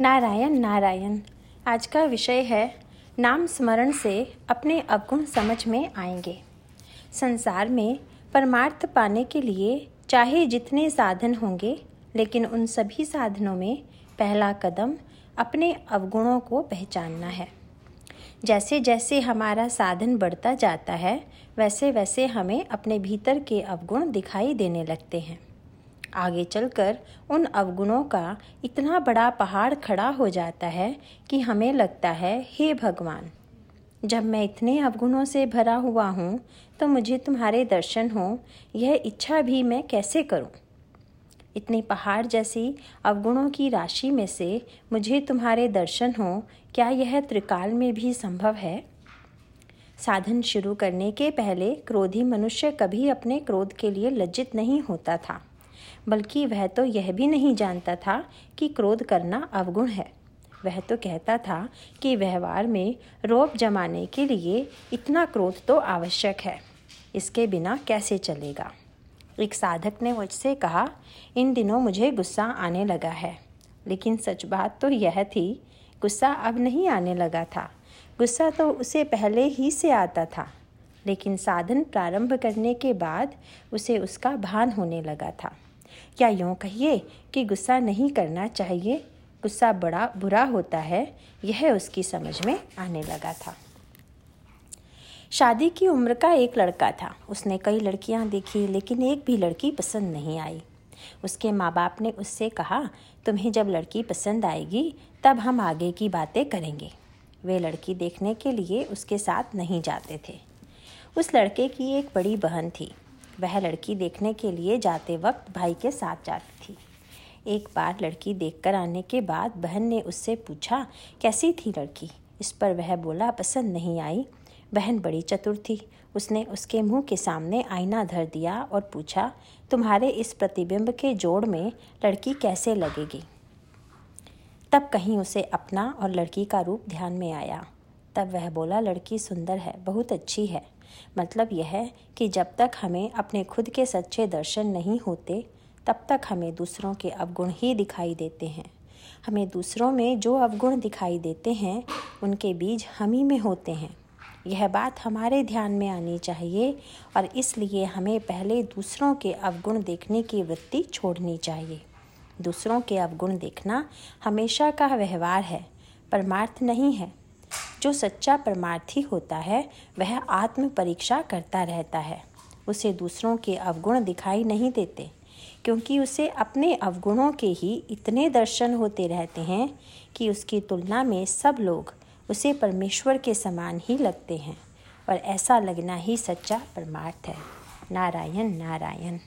नारायण नारायण। आज का विषय है, नाम स्मरण से अपने अवगुण समझ में आएँगे। संसार में परमार्थ पाने के लिए चाहे जितने साधन होंगे, लेकिन उन सभी साधनों में पहला कदम अपने अवगुणों को पहचानना है। जैसे जैसे हमारा साधन बढ़ता जाता है वैसे वैसे हमें अपने भीतर के अवगुण दिखाई देने लगते हैं। आगे चलकर उन अवगुणों का इतना बड़ा पहाड़ खड़ा हो जाता है कि हमें लगता है, हे भगवान, जब मैं इतने अवगुणों से भरा हुआ हूँ तो मुझे तुम्हारे दर्शन हो, यह इच्छा भी मैं कैसे करूँ? इतने पहाड़ जैसी अवगुणों की राशि में से मुझे तुम्हारे दर्शन हो, क्या यह त्रिकाल में भी संभव है? साधन शुरू करने के पहले क्रोधी मनुष्य कभी अपने क्रोध के लिए लज्जित नहीं होता था। बल्कि वह तो यह भी नहीं जानता था कि क्रोध करना अवगुण है। वह तो कहता था कि व्यवहार में रोप जमाने के लिए इतना क्रोध तो आवश्यक है। इसके बिना कैसे चलेगा? एक साधक ने मुझसे कहा, इन दिनों मुझे गुस्सा आने लगा है। लेकिन सच बात तो यह थी, गुस्सा अब नहीं आने लगा था। गुस्सा तो उसे पहले ही से आता था, लेकिन साधन प्रारंभ करने के बाद उसे उसका भान होने लगा था। क्या यूँ कहिए कि गुस्सा नहीं करना चाहिए? गुस्सा बड़ा बुरा होता है। यह उसकी समझ में आने लगा था। शादी की उम्र का एक लड़का था। उसने कई लड़कियाँ देखी, लेकिन एक भी लड़की पसंद नहीं आई। उसके माँ बाप ने उससे कहा, तुम्हें जब लड़की पसंद आएगी, तब हम आगे की बातें करेंगे। वे लड़की देखने के लिए उसके साथ नहीं जाते थे। उस लड़के की एक बड़ी बहन थी। वह लड़की देखने के लिए जाते वक्त भाई के साथ जाती थी। एक बार लड़की देखकर आने के बाद बहन ने उससे पूछा, कैसी थी लड़की? इस पर वह बोला, पसंद नहीं आई। बहन बड़ी चतुर थी। उसने उसके मुँह के सामने आईना धर दिया और पूछा, तुम्हारे इस प्रतिबिंब के जोड़ में लड़की कैसे लगेगी? तब कहीं उसे अपना और लड़की का रूप ध्यान में आया। तब वह बोला, लड़की सुंदर है, बहुत अच्छी है। मतलब यह है कि जब तक हमें अपने खुद के सच्चे दर्शन नहीं होते, तब तक हमें दूसरों के अवगुण ही दिखाई देते हैं। हमें दूसरों में जो अवगुण दिखाई देते हैं, उनके बीज हम ही में होते हैं। यह बात हमारे ध्यान में आनी चाहिए और इसलिए हमें पहले दूसरों के अवगुण देखने की वृत्ति छोड़नी चाहिए। दूसरों के अवगुण देखना हमेशा का व्यवहार है, परमार्थ नहीं है। जो सच्चा परमार्थी होता है, वह आत्म परीक्षा करता रहता है। उसे दूसरों के अवगुण दिखाई नहीं देते, क्योंकि उसे अपने अवगुणों के ही इतने दर्शन होते रहते हैं कि उसकी तुलना में सब लोग उसे परमेश्वर के समान ही लगते हैं, और ऐसा लगना ही सच्चा परमार्थ है। नारायण नारायण।